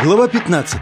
Глава 15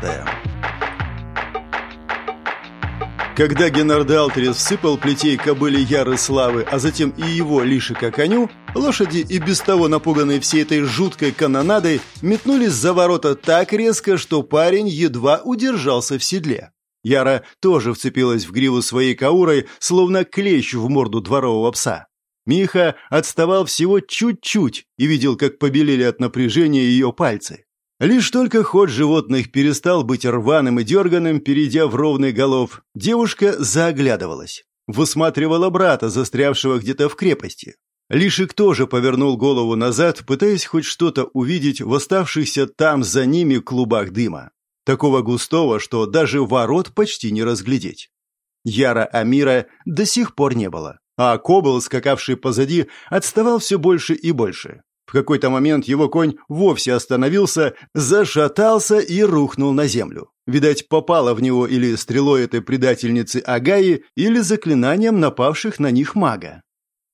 Когда Геннард Алтрис всыпал плетей кобыли Яры Славы, а затем и его лишика коню, лошади, и без того напуганные всей этой жуткой канонадой, метнулись за ворота так резко, что парень едва удержался в седле. Яра тоже вцепилась в гриву своей каурой, словно клещ в морду дворового пса. Миха отставал всего чуть-чуть и видел, как побелели от напряжения ее пальцы. Лишь только ход животных перестал быть рваным и дерганым, перейдя в ровный голов, девушка заоглядывалась. Высматривала брата, застрявшего где-то в крепости. Лишик тоже повернул голову назад, пытаясь хоть что-то увидеть в оставшихся там за ними клубах дыма. Такого густого, что даже ворот почти не разглядеть. Яра Амира до сих пор не было, а Кобл, скакавший позади, отставал все больше и больше. В какой-то момент его конь вовсе остановился, зашатался и рухнул на землю. Видать, попало в него или стрелой этой предательницы Агаи, или заклинанием напавших на них мага.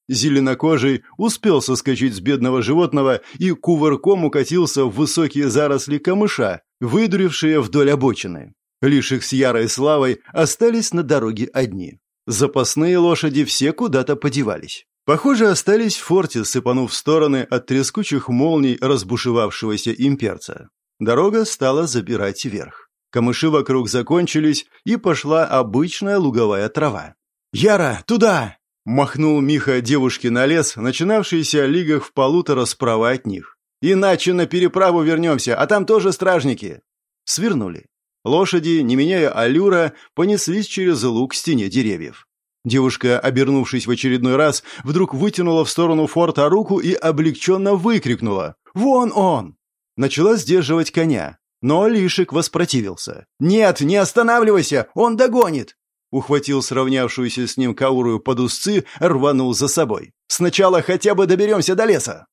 Зеленокожий успел соскочить с бедного животного и кувырком укатился в высокие заросли камыша, выдурившие вдоль обочины. Лишь их с ярой славой остались на дороге одни. Запасные лошади все куда-то подевались. Похоже, остались в форте, сыпанув в стороны от трескучих молний разбушевавшегося имперца. Дорога стала забирать вверх. Камыши вокруг закончились, и пошла обычная луговая трава. «Яра, туда!» — махнул Миха девушке на лес, начинавшийся лигах в полутора справа от них. «Иначе на переправу вернемся, а там тоже стражники!» Свернули. Лошади, не меняя аллюра, понеслись через луг к стене деревьев. Девушка, обернувшись в очередной раз, вдруг вытянула в сторону форта руку и облегченно выкрикнула «Вон он!». Начала сдерживать коня, но Лишик воспротивился. «Нет, не останавливайся! Он догонит!» Ухватил сравнявшуюся с ним Каурую под узцы, рванул за собой. «Сначала хотя бы доберемся до леса!»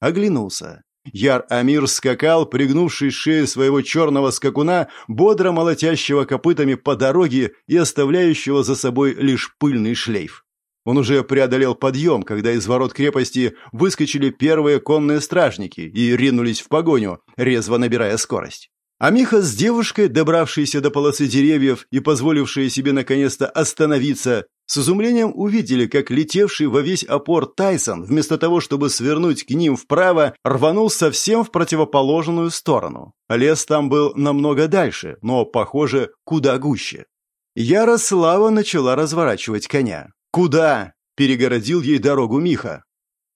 Оглянулся. Яр-Амир скакал, пригнувшись шею своего черного скакуна, бодро молотящего копытами по дороге и оставляющего за собой лишь пыльный шлейф. Он уже преодолел подъем, когда из ворот крепости выскочили первые конные стражники и ринулись в погоню, резво набирая скорость. А Миха с девушкой, добравшиеся до полосы деревьев и позволившие себе наконец-то остановиться, с изумлением увидели, как летевший во весь опор Тайсон, вместо того, чтобы свернуть к ним вправо, рванул совсем в противоположную сторону. Лес там был намного дальше, но, похоже, куда гуще. Ярослава начала разворачивать коня. «Куда?» – перегородил ей дорогу Миха.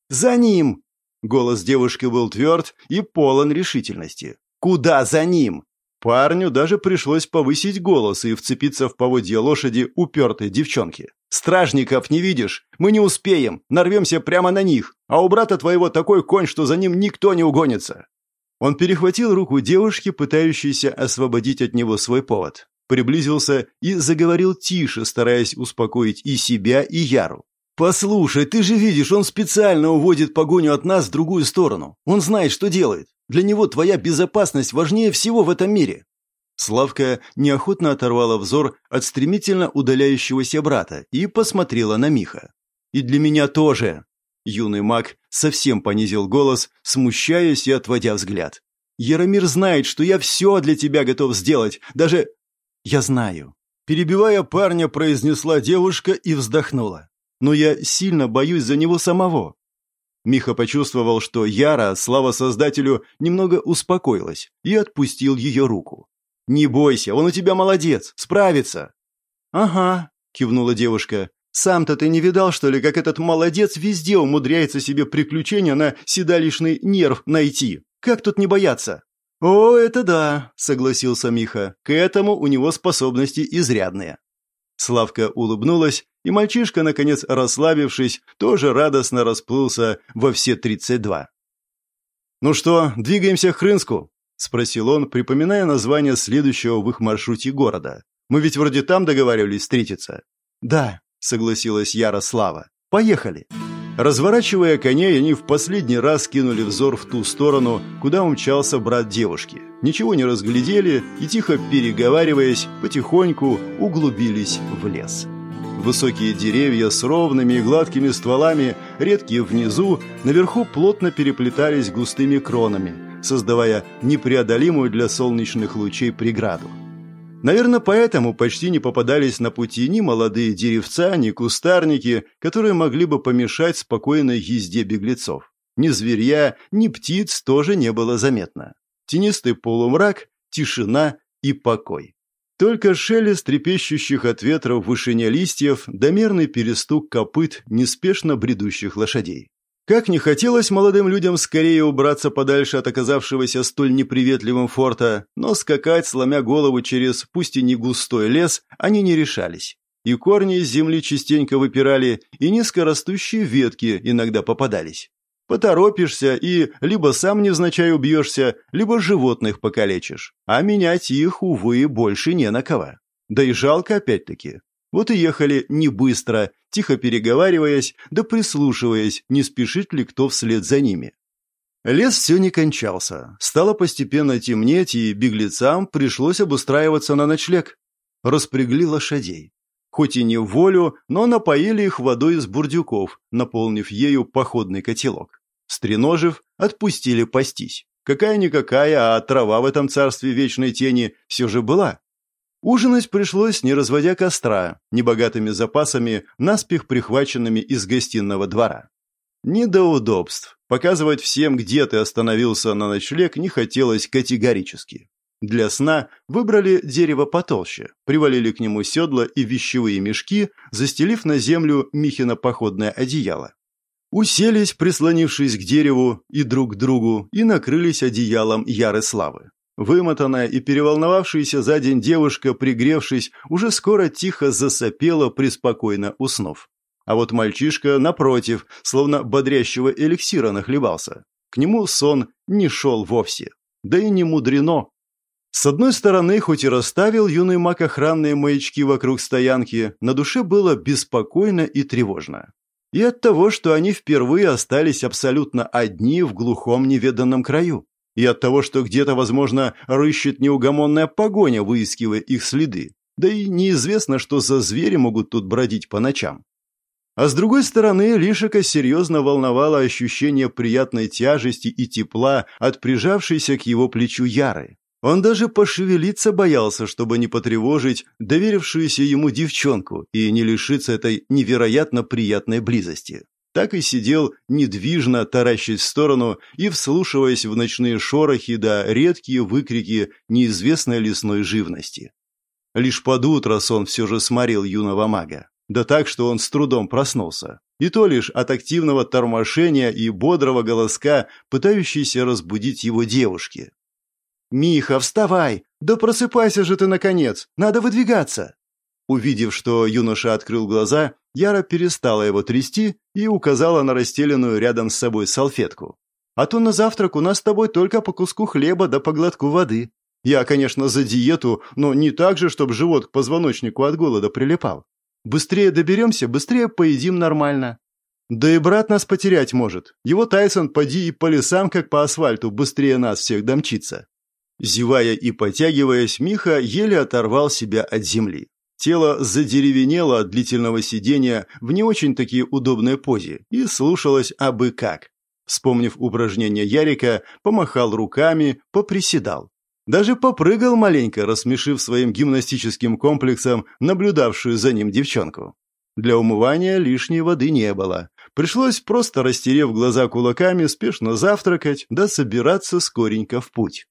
«За ним!» Голос девушки был тверд и полон решительности. Куда за ним? Парню даже пришлось повысить голос и вцепиться в поводья лошади упертой девчонки. «Стражников не видишь? Мы не успеем, нарвемся прямо на них, а у брата твоего такой конь, что за ним никто не угонится». Он перехватил руку девушки, пытающейся освободить от него свой повод. Приблизился и заговорил тише, стараясь успокоить и себя, и Яру. «Послушай, ты же видишь, он специально уводит погоню от нас в другую сторону. Он знает, что делает. Для него твоя безопасность важнее всего в этом мире». Славка неохотно оторвала взор от стремительно удаляющегося брата и посмотрела на Миха. «И для меня тоже». Юный маг совсем понизил голос, смущаясь и отводя взгляд. «Яромир знает, что я все для тебя готов сделать, даже...» «Я знаю». Перебивая парня, произнесла девушка и вздохнула но я сильно боюсь за него самого». Миха почувствовал, что Яра, слава Создателю, немного успокоилась и отпустил ее руку. «Не бойся, он у тебя молодец, справится». «Ага», — кивнула девушка. «Сам-то ты не видал, что ли, как этот молодец везде умудряется себе приключения на седалищный нерв найти? Как тут не бояться?» «О, это да», — согласился Миха. «К этому у него способности изрядные». Славка улыбнулась, и мальчишка, наконец расслабившись, тоже радостно расплылся во все тридцать два. «Ну что, двигаемся к Хрынску?» — спросил он, припоминая название следующего в их маршруте города. «Мы ведь вроде там договаривались встретиться». «Да», — согласилась Ярослава. «Поехали». Разворачивая коней, они в последний раз кинули взор в ту сторону, куда умчался брат девушки. Ничего не разглядели и, тихо переговариваясь, потихоньку углубились в лес. Высокие деревья с ровными и гладкими стволами, редкие внизу, наверху плотно переплетались густыми кронами, создавая непреодолимую для солнечных лучей преграду. Наверное, поэтому почти не попадались на пути ни молодые деревца, ни кустарники, которые могли бы помешать спокойной езде беглецов. Ни зверя, ни птиц тоже не было заметно. Тенистый полумрак, тишина и покой. Только шелест трепещущих от ветра в вышине листьев, домерный перестук копыт неспешно бредущих лошадей. Как не хотелось молодым людям скорее убраться подальше от оказавшегося столь неприветливым форта, но скакать, сломя голову через, пусть и не густой лес, они не решались. И корни из земли частенько выпирали, и низкорастущие ветки иногда попадались. Поторопишься и либо сам невзначай убьешься, либо животных покалечишь. А менять их, увы, больше не на кого. Да и жалко опять-таки. Вот и ехали не быстро, тихо переговариваясь, да прислушиваясь, не спешит ли кто вслед за ними. Лес все не кончался. Стало постепенно темнеть, и беглецам пришлось обустраиваться на ночлег. Распрягли лошадей. Хоть и не в волю, но напоили их водой из бурдюков, наполнив ею походный котелок. Стреножив, отпустили пастись. Какая-никакая, а трава в этом царстве вечной тени все же была. Ужинать пришлось, не разводя костра, небогатыми запасами, наспех прихваченными из гостиного двора. Не до удобств. Показывать всем, где ты остановился на ночлег, не хотелось категорически. Для сна выбрали дерево потолще, привалили к нему седла и вещевые мешки, застелив на землю Михина походное одеяло. Уселись, прислонившись к дереву и друг к другу, и накрылись одеялом Яры Славы. Вымотанная и переволновавшаяся за день девушка, пригревшись, уже скоро тихо засопела, преспокойно уснув. А вот мальчишка, напротив, словно бодрящего эликсира нахлебался. К нему сон не шел вовсе. Да и не мудрено. С одной стороны, хоть и расставил юный маг охранные маячки вокруг стоянки, на душе было беспокойно и тревожно и от того, что они впервые остались абсолютно одни в глухом неведанном краю, и от того, что где-то, возможно, рыщет неугомонная погоня, выискивая их следы, да и неизвестно, что за звери могут тут бродить по ночам. А с другой стороны, Лишика серьезно волновало ощущение приятной тяжести и тепла от прижавшейся к его плечу Яры, он даже пошевелиться боялся, чтобы не потревожить доверившуюся ему девчонку и не лишиться этой невероятно приятной близости. Так и сидел, недвижно таращась в сторону и вслушиваясь в ночные шорохи да редкие выкрики неизвестной лесной живности. Лишь под утро сон все же сморил юного мага. Да так, что он с трудом проснулся. И то лишь от активного тормошения и бодрого голоска, пытающейся разбудить его девушки. «Миха, вставай! Да просыпайся же ты, наконец! Надо выдвигаться!» Увидев, что юноша открыл глаза, Яра перестала его трясти и указала на расстеленную рядом с собой салфетку. «А то на завтрак у нас с тобой только по куску хлеба да по глотку воды. Я, конечно, за диету, но не так же, чтобы живот к позвоночнику от голода прилипал. Быстрее доберемся, быстрее поедим нормально. Да и брат нас потерять может. Его Тайсон поди и по лесам, как по асфальту, быстрее нас всех домчится. Зевая и потягиваясь, Миха еле оторвал себя от земли. Тело задеревенело от длительного сидения в не очень таки удобной позе и слушалось абы как. Вспомнив упражнение Ярика, помахал руками, поприседал. Даже попрыгал маленько, рассмешив своим гимнастическим комплексом наблюдавшую за ним девчонку. Для умывания лишней воды не было. Пришлось просто, растерев глаза кулаками, спешно завтракать, да собираться скоренько в путь.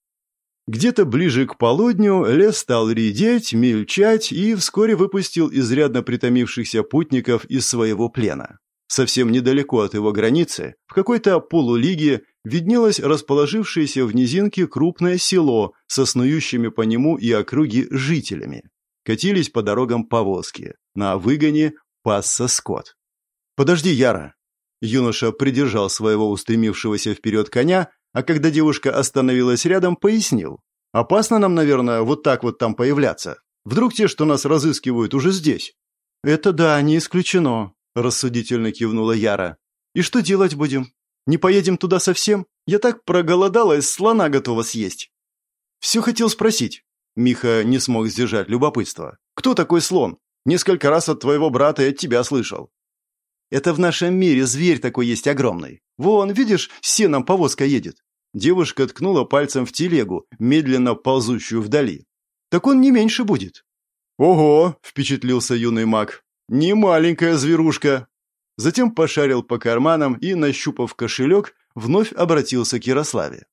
Где-то ближе к полудню лес стал редеть, мельчать и вскоре выпустил изрядно притомившихся путников из своего плена. Совсем недалеко от его границы, в какой-то полулиге, виднелось расположившееся в низинке крупное село со снующими по нему и округе жителями. Катились по дорогам повозки. На выгоне пасся скот. «Подожди, Яра!» Юноша придержал своего устремившегося вперед коня а когда девушка остановилась рядом, пояснил. «Опасно нам, наверное, вот так вот там появляться. Вдруг те, что нас разыскивают, уже здесь?» «Это да, не исключено», – рассудительно кивнула Яра. «И что делать будем? Не поедем туда совсем? Я так проголодалась, слона готова съесть». «Все хотел спросить». Миха не смог сдержать любопытство. «Кто такой слон? Несколько раз от твоего брата и от тебя слышал». «Это в нашем мире зверь такой есть огромный. Вон, видишь, с сеном повозка едет. Девушка ткнула пальцем в телегу, медленно ползущую вдали. «Так он не меньше будет». «Ого!» – впечатлился юный маг. «Не маленькая зверушка!» Затем пошарил по карманам и, нащупав кошелек, вновь обратился к Ярославе.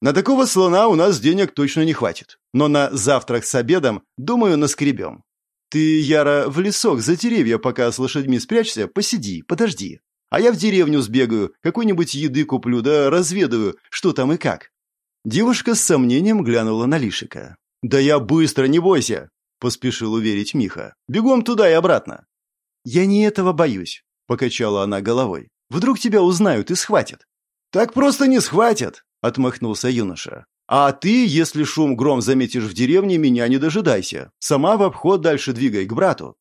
«На такого слона у нас денег точно не хватит, но на завтрак с обедом, думаю, наскребем. Ты, Яра, в лесок за деревья, пока с лошадьми спрячься, посиди, подожди. А я в деревню сбегаю, какой-нибудь еды куплю, да разведаю, что там и как». Девушка с сомнением глянула на Лишика. «Да я быстро, не бойся!» — поспешил уверить Миха. «Бегом туда и обратно». «Я не этого боюсь», — покачала она головой. «Вдруг тебя узнают и схватят». «Так просто не схватят», — отмахнулся юноша. «А ты, если шум гром заметишь в деревне, меня не дожидайся. Сама в обход дальше двигай к брату».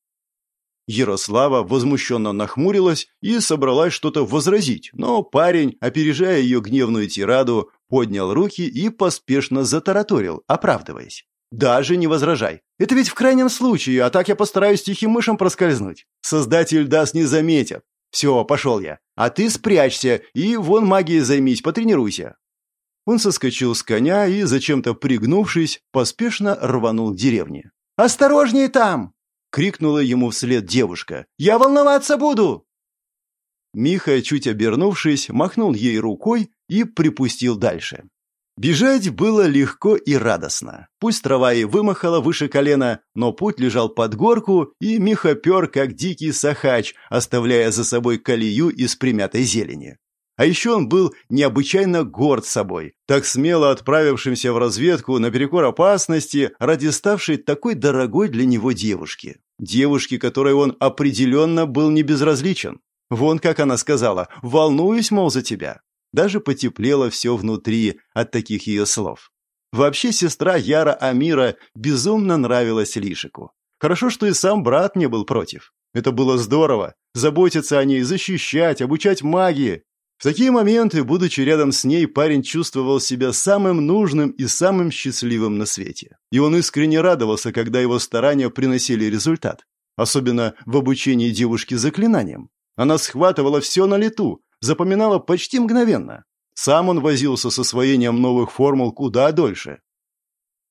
Ярослава возмущенно нахмурилась и собралась что-то возразить, но парень, опережая ее гневную тираду, поднял руки и поспешно затараторил, оправдываясь. «Даже не возражай. Это ведь в крайнем случае, а так я постараюсь тихим мышем проскользнуть. Создатель даст не заметят. Все, пошел я. А ты спрячься и вон магией займись, потренируйся». Он соскочил с коня и, зачем-то пригнувшись, поспешно рванул к деревне. «Осторожней там!» Крикнула ему вслед девушка. «Я волноваться буду!» Миха, чуть обернувшись, махнул ей рукой и припустил дальше. Бежать было легко и радостно. Пусть трава и вымахала выше колена, но путь лежал под горку, и Миха пер, как дикий сахач, оставляя за собой колею из примятой зелени. А еще он был необычайно горд собой, так смело отправившимся в разведку наперекор опасности ради ставшей такой дорогой для него девушки. Девушки, которой он определенно был не безразличен. Вон как она сказала «волнуюсь, мол, за тебя». Даже потеплело все внутри от таких ее слов. Вообще сестра Яра Амира безумно нравилась Лишику. Хорошо, что и сам брат не был против. Это было здорово. Заботиться о ней, защищать, обучать магии. В такие моменты, будучи рядом с ней, парень чувствовал себя самым нужным и самым счастливым на свете. И он искренне радовался, когда его старания приносили результат. Особенно в обучении девушки заклинаниям. Она схватывала все на лету, запоминала почти мгновенно. Сам он возился с освоением новых формул куда дольше.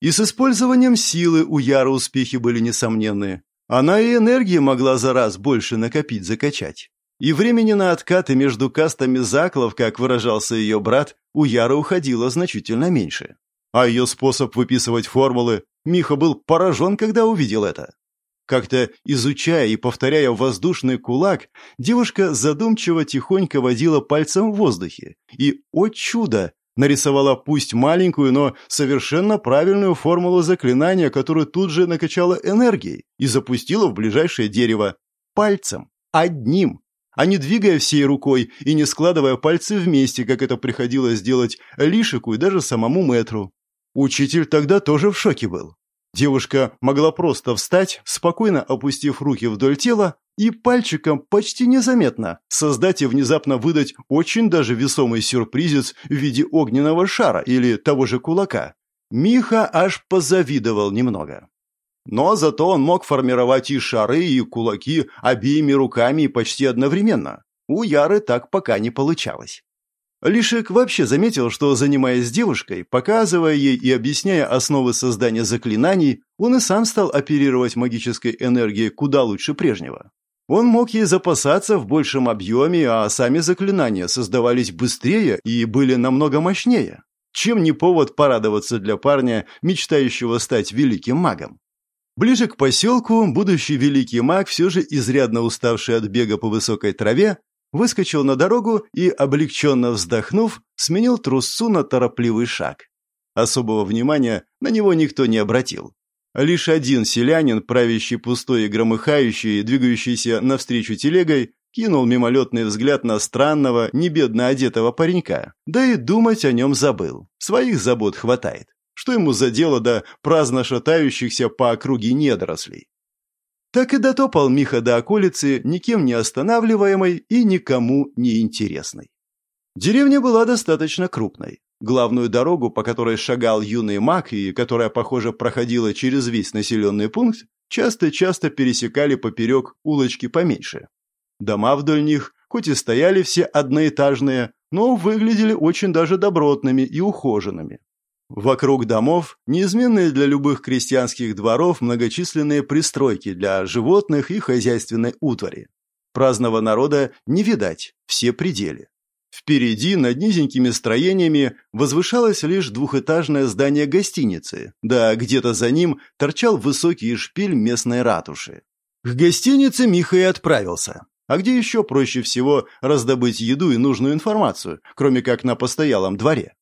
И с использованием силы у Яра успехи были несомненные. Она и энергии могла за раз больше накопить-закачать. И времени на откаты между кастами заклов, как выражался ее брат, у Яры уходило значительно меньше. А ее способ выписывать формулы, Миха был поражен, когда увидел это. Как-то изучая и повторяя воздушный кулак, девушка задумчиво тихонько водила пальцем в воздухе. И, о чудо, нарисовала пусть маленькую, но совершенно правильную формулу заклинания, которую тут же накачала энергией и запустила в ближайшее дерево. Пальцем. Одним а не двигая всей рукой и не складывая пальцы вместе, как это приходилось делать Лишику и даже самому мэтру. Учитель тогда тоже в шоке был. Девушка могла просто встать, спокойно опустив руки вдоль тела и пальчиком почти незаметно создать и внезапно выдать очень даже весомый сюрпризец в виде огненного шара или того же кулака. Миха аж позавидовал немного. Но зато он мог формировать и шары, и кулаки обеими руками и почти одновременно. У Яры так пока не получалось. Лишек вообще заметил, что, занимаясь девушкой, показывая ей и объясняя основы создания заклинаний, он и сам стал оперировать магической энергией куда лучше прежнего. Он мог ей запасаться в большем объеме, а сами заклинания создавались быстрее и были намного мощнее. Чем не повод порадоваться для парня, мечтающего стать великим магом? Ближе к поселку будущий великий маг, все же изрядно уставший от бега по высокой траве, выскочил на дорогу и, облегченно вздохнув, сменил трусцу на торопливый шаг. Особого внимания на него никто не обратил. Лишь один селянин, правящий пустой и громыхающий, двигающийся навстречу телегой, кинул мимолетный взгляд на странного, небедно одетого паренька, да и думать о нем забыл. Своих забот хватает. Что ему за дело до праздно шатающихся по округе недорослей? Так и дотопал Миха до околицы, никем не останавливаемой и никому не интересной. Деревня была достаточно крупной. Главную дорогу, по которой шагал юный маг и которая, похоже, проходила через весь населенный пункт, часто-часто пересекали поперек улочки поменьше. Дома вдоль них, хоть и стояли все одноэтажные, но выглядели очень даже добротными и ухоженными. Вокруг домов неизменные для любых крестьянских дворов многочисленные пристройки для животных и хозяйственной утвари. Праздного народа не видать, все пределы. Впереди, над низенькими строениями, возвышалось лишь двухэтажное здание гостиницы, да где-то за ним торчал высокий шпиль местной ратуши. К гостинице Миха и отправился. А где еще проще всего раздобыть еду и нужную информацию, кроме как на постоялом дворе?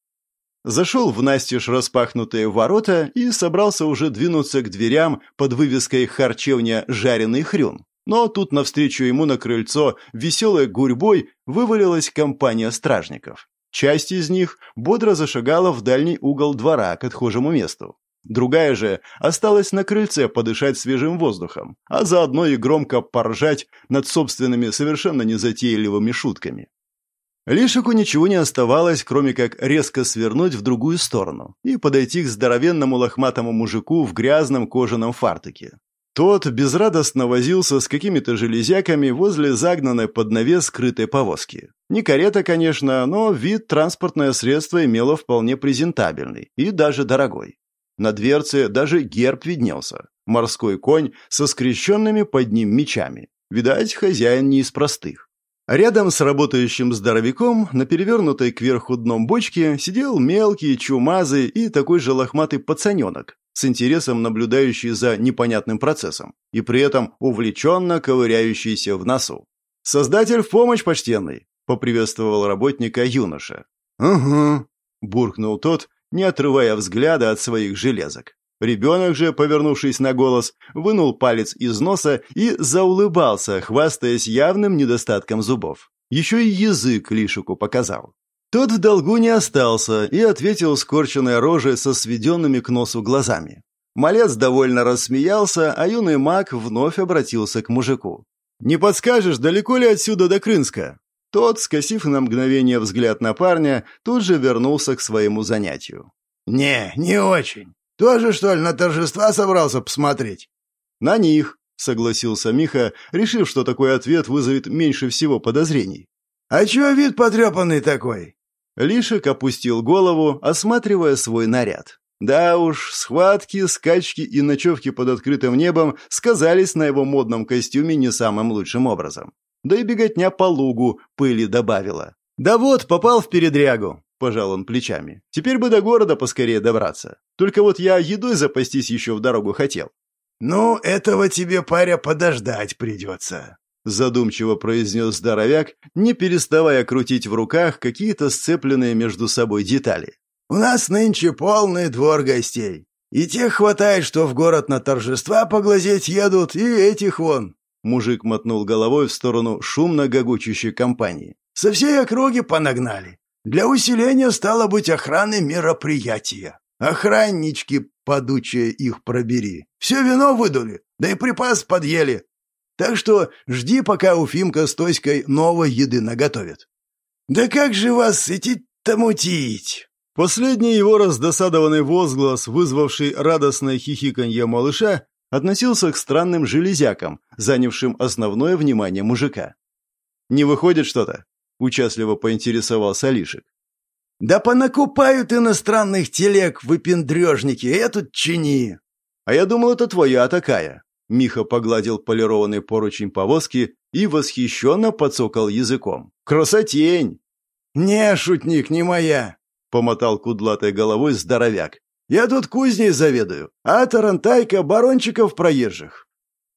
Зашел в настежь распахнутые ворота и собрался уже двинуться к дверям под вывеской «Харчевня жареный хрюн». Но тут навстречу ему на крыльцо веселой гурьбой вывалилась компания стражников. Часть из них бодро зашагала в дальний угол двора к отхожему месту. Другая же осталась на крыльце подышать свежим воздухом, а заодно и громко поржать над собственными совершенно незатейливыми шутками. Лишику ничего не оставалось, кроме как резко свернуть в другую сторону и подойти к здоровенному лохматому мужику в грязном кожаном фартуке. Тот безрадостно возился с какими-то железяками возле загнанной под навес скрытой повозки. Не карета, конечно, но вид транспортное средство имело вполне презентабельный и даже дорогой. На дверце даже герб виднелся. Морской конь со скрещенными под ним мечами. Видать, хозяин не из простых. Рядом с работающим здоровяком на перевернутой кверху дном бочке сидел мелкий, чумазый и такой же лохматый пацаненок, с интересом наблюдающий за непонятным процессом и при этом увлеченно ковыряющийся в носу. «Создатель в помощь, почтенный!» — поприветствовал работника юноша. «Угу», — буркнул тот, не отрывая взгляда от своих железок. Ребенок же, повернувшись на голос, вынул палец из носа и заулыбался, хвастаясь явным недостатком зубов. Еще и язык Лишику показал. Тот в долгу не остался и ответил скорченной рожей со сведенными к носу глазами. Малец довольно рассмеялся, а юный маг вновь обратился к мужику. «Не подскажешь, далеко ли отсюда до Крынска?» Тот, скосив на мгновение взгляд на парня, тут же вернулся к своему занятию. «Не, не очень. Тоже, что ли, на торжества собрался посмотреть?» «На них», — согласился Миха, решив, что такой ответ вызовет меньше всего подозрений. «А чего вид потрепанный такой?» Лишек опустил голову, осматривая свой наряд. Да уж, схватки, скачки и ночевки под открытым небом сказались на его модном костюме не самым лучшим образом. Да и беготня по лугу пыли добавила. «Да вот, попал в передрягу», – пожал он плечами. «Теперь бы до города поскорее добраться. Только вот я едой запастись еще в дорогу хотел». «Ну, этого тебе, паря, подождать придется», задумчиво произнес здоровяк, не переставая крутить в руках какие-то сцепленные между собой детали. «У нас нынче полный двор гостей. И тех хватает, что в город на торжества поглазеть едут, и этих вон». Мужик мотнул головой в сторону шумно гогочущей компании. «Со всей округи понагнали. Для усиления стало быть охраны мероприятия. Охраннички, подучие их пробери. Все вино выдули, да и припас подъели. Так что жди, пока Уфимка с Тоськой новой еды наготовят. Да как же вас идти-то мутить? Последний его раздосадованный возглас, вызвавший радостное хихиканье малыша, относился к странным железякам, занявшим основное внимание мужика. «Не выходит что-то?» — участливо поинтересовался Лишек. «Да понакупают иностранных телег, выпендрежники, эту чини!» «А я думал, это твоя такая», Миха погладил полированный поручень повозки и восхищенно подсокал языком. «Красотень!» «Не, шутник, не моя!» — помотал кудлатой головой здоровяк. «Я тут кузней заведую, а Тарантайка барончиков проезжих.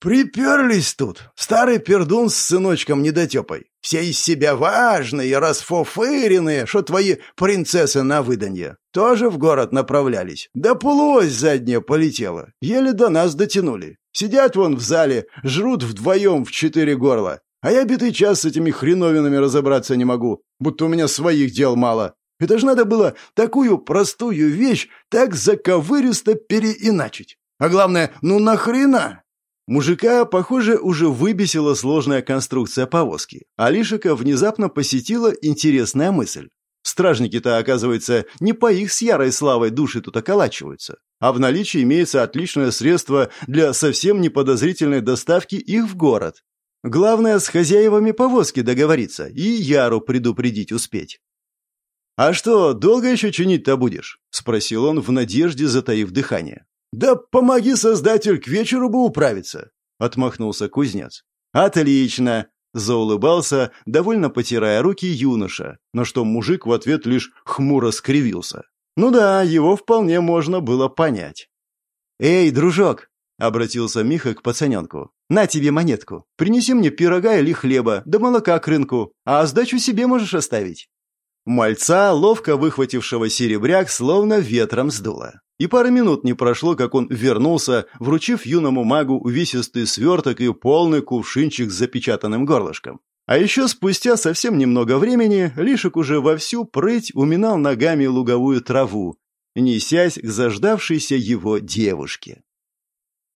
Приперлись тут. Старый пердун с сыночком недотепой. Все из себя важные, расфофыренные, что твои принцессы на выданье. Тоже в город направлялись. Да полуось задняя полетела. Еле до нас дотянули. Сидят вон в зале, жрут вдвоем в четыре горла. А я битый час с этими хреновинами разобраться не могу, будто у меня своих дел мало. Это же надо было такую простую вещь так заковыристо переиначить. А главное, ну нахрена? Мужика, похоже, уже выбесила сложная конструкция повозки, а внезапно посетила интересная мысль. Стражники-то, оказывается, не по их с ярой славой души тут околачиваются, а в наличии имеется отличное средство для совсем неподозрительной доставки их в город. Главное, с хозяевами повозки договориться и Яру предупредить успеть. «А что, долго еще чинить-то будешь?» — спросил он в надежде, затаив дыхание. «Да помоги, создатель, к вечеру бы управиться!» — отмахнулся кузнец. «Отлично!» — заулыбался, довольно потирая руки юноша, на что мужик в ответ лишь хмуро скривился. Ну да, его вполне можно было понять. «Эй, дружок!» — обратился Миха к пацаненку. «На тебе монетку. Принеси мне пирога или хлеба, да молока к рынку, а сдачу себе можешь оставить». Мальца, ловко выхватившего серебряк, словно ветром сдуло. И пары минут не прошло, как он вернулся, вручив юному магу увесистый сверток и полный кувшинчик с запечатанным горлышком. А еще спустя совсем немного времени Лишек уже вовсю прыть уминал ногами луговую траву, несясь к заждавшейся его девушке.